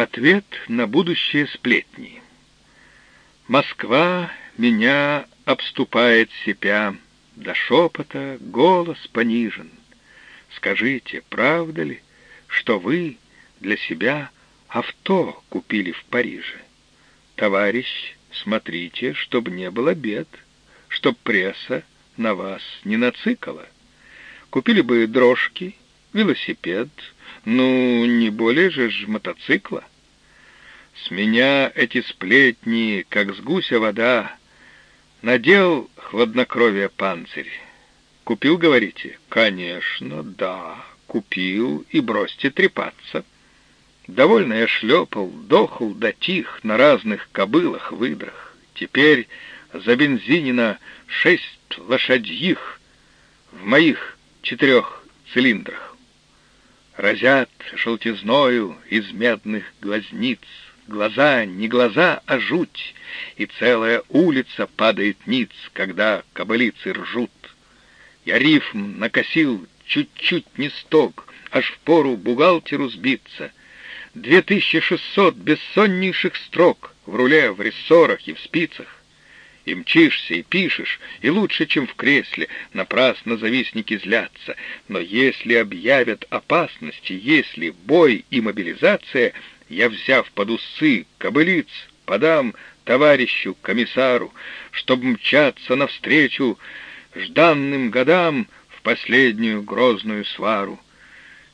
Ответ на будущее сплетни. Москва меня обступает сипя, До шепота голос понижен. Скажите, правда ли, что вы для себя авто купили в Париже? Товарищ, смотрите, чтоб не было бед, Чтоб пресса на вас не нацикала. Купили бы дрожки, велосипед, ну, не более же ж мотоцикла. С меня эти сплетни, как с гуся вода, надел хладнокровие панцирь. Купил, говорите? Конечно, да, купил, и бросьте трепаться. Довольно я шлепал, дохл да тих на разных кобылах-выдрах. Теперь за бензинина шесть лошадьих в моих четырех цилиндрах. Разят желтизною из медных глазниц, Глаза, не глаза, а жуть, И целая улица падает ниц, Когда кобылицы ржут. Я рифм накосил чуть-чуть не сток, Аж в пору бухгалтеру сбиться. Две тысячи шестьсот бессоннейших строк В руле, в рессорах и в спицах. И мчишься, и пишешь, и лучше, чем в кресле, напрасно завистники злятся. Но если объявят опасности, если бой и мобилизация, я, взяв под усы кобылиц, подам товарищу комиссару, чтоб мчаться навстречу жданным годам в последнюю грозную свару.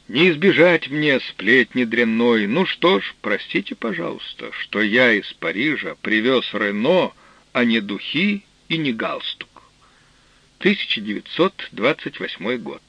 Не избежать мне сплетни дрянной. Ну что ж, простите, пожалуйста, что я из Парижа привез Рено, а не духи и не галстук. 1928 год.